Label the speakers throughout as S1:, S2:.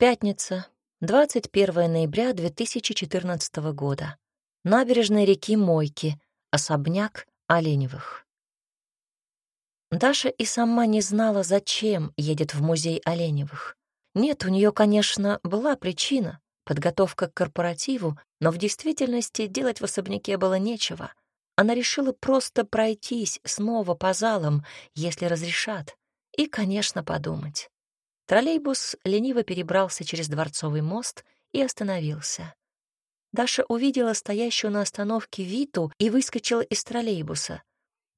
S1: Пятница, 21 ноября 2014 года. Набережная реки Мойки, особняк Оленевых. Даша и сама не знала, зачем едет в музей Оленевых. Нет, у нее, конечно, была причина — подготовка к корпоративу, но в действительности делать в особняке было нечего. Она решила просто пройтись снова по залам, если разрешат, и, конечно, подумать. Троллейбус лениво перебрался через Дворцовый мост и остановился. Даша увидела стоящую на остановке Виту и выскочила из троллейбуса.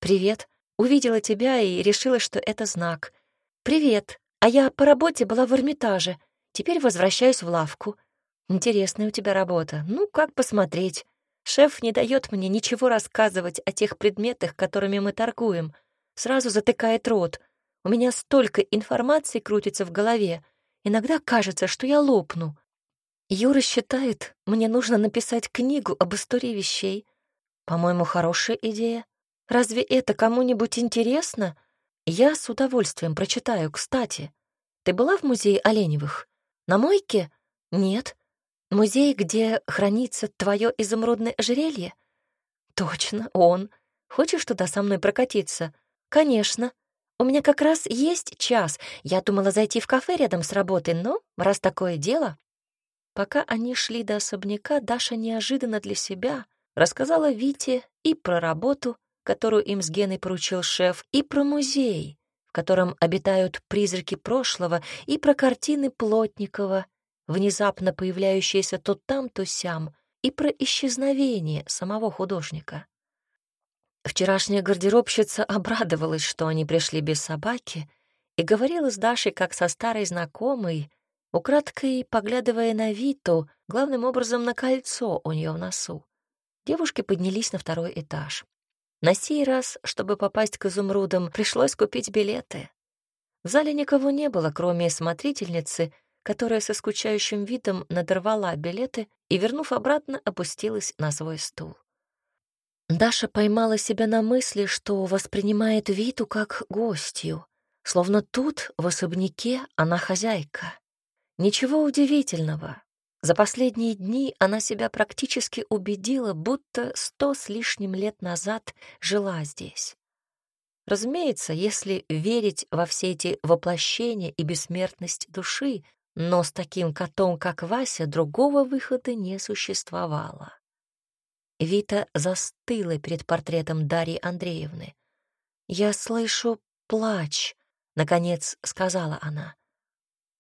S1: «Привет. Увидела тебя и решила, что это знак. Привет. А я по работе была в Эрмитаже. Теперь возвращаюсь в лавку. Интересная у тебя работа. Ну, как посмотреть. Шеф не дает мне ничего рассказывать о тех предметах, которыми мы торгуем. Сразу затыкает рот — у меня столько информации крутится в голове. Иногда кажется, что я лопну. Юра считает, мне нужно написать книгу об истории вещей. По-моему, хорошая идея. Разве это кому-нибудь интересно? Я с удовольствием прочитаю, кстати. Ты была в музее Оленевых? На мойке? Нет. Музей, где хранится твое изумрудное ожерелье? Точно, он. Хочешь туда со мной прокатиться? Конечно. У меня как раз есть час. Я думала зайти в кафе рядом с работой, но раз такое дело... Пока они шли до особняка, Даша неожиданно для себя рассказала Вите и про работу, которую им с Геной поручил шеф, и про музей, в котором обитают призраки прошлого, и про картины Плотникова, внезапно появляющиеся то там, то сям, и про исчезновение самого художника. Вчерашняя гардеробщица обрадовалась, что они пришли без собаки, и говорила с Дашей как со старой знакомой, украдкой поглядывая на Виту, главным образом на кольцо у нее в носу. Девушки поднялись на второй этаж. На сей раз, чтобы попасть к изумрудам, пришлось купить билеты. В зале никого не было, кроме смотрительницы, которая со скучающим видом надорвала билеты и, вернув обратно, опустилась на свой стул. Даша поймала себя на мысли, что воспринимает Виту как гостью, словно тут, в особняке, она хозяйка. Ничего удивительного. За последние дни она себя практически убедила, будто сто с лишним лет назад жила здесь. Разумеется, если верить во все эти воплощения и бессмертность души, но с таким котом, как Вася, другого выхода не существовало. Вита застыла перед портретом Дарьи Андреевны. «Я слышу плач», — наконец сказала она.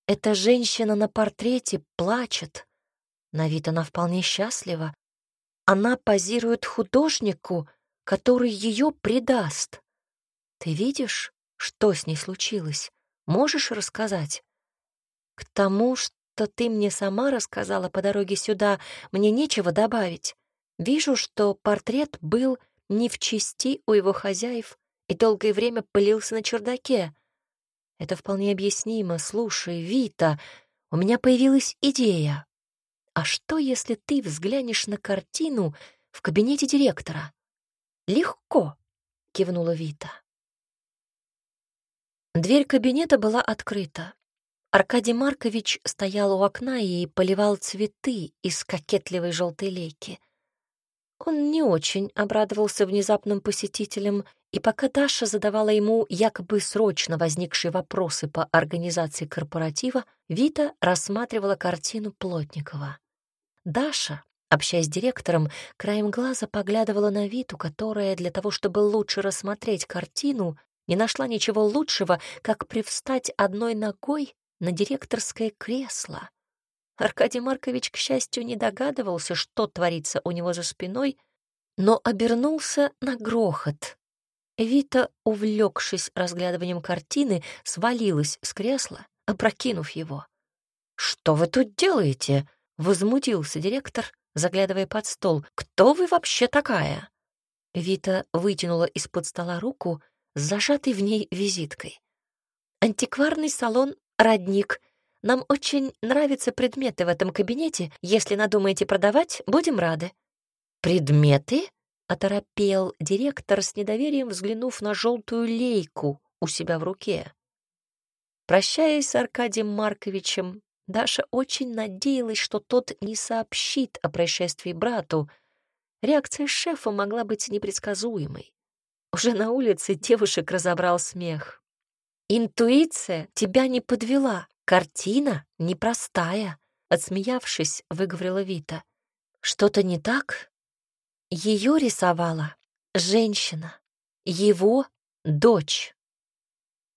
S1: «Эта женщина на портрете плачет. На вид она вполне счастлива. Она позирует художнику, который ее предаст. Ты видишь, что с ней случилось? Можешь рассказать? К тому, что ты мне сама рассказала по дороге сюда, мне нечего добавить. Вижу, что портрет был не в чести у его хозяев и долгое время пылился на чердаке. Это вполне объяснимо. Слушай, Вита, у меня появилась идея. А что, если ты взглянешь на картину в кабинете директора? Легко, кивнула Вита. Дверь кабинета была открыта. Аркадий Маркович стоял у окна и поливал цветы из кокетливой желтой лейки — он не очень обрадовался внезапным посетителям, и пока Даша задавала ему якобы срочно возникшие вопросы по организации корпоратива, Вита рассматривала картину Плотникова. Даша, общаясь с директором, краем глаза поглядывала на Виту, которая для того, чтобы лучше рассмотреть картину, не нашла ничего лучшего, как привстать одной ногой на директорское кресло. Аркадий Маркович, к счастью, не догадывался, что творится у него за спиной, но обернулся на грохот. Вита, увлекшись разглядыванием картины, свалилась с кресла, опрокинув его. «Что вы тут делаете?» — возмутился директор, заглядывая под стол. «Кто вы вообще такая?» Вита вытянула из-под стола руку с зажатой в ней визиткой. «Антикварный салон «Родник», нам очень нравятся предметы в этом кабинете. Если надумаете продавать, будем рады». «Предметы?» — оторопел директор с недоверием, взглянув на желтую лейку у себя в руке. Прощаясь с Аркадием Марковичем, Даша очень надеялась, что тот не сообщит о происшествии брату. Реакция шефа могла быть непредсказуемой. Уже на улице девушек разобрал смех. «Интуиция тебя не подвела, картина непростая», — отсмеявшись, выговорила Вита. «Что-то не так?» Ее рисовала женщина, его дочь.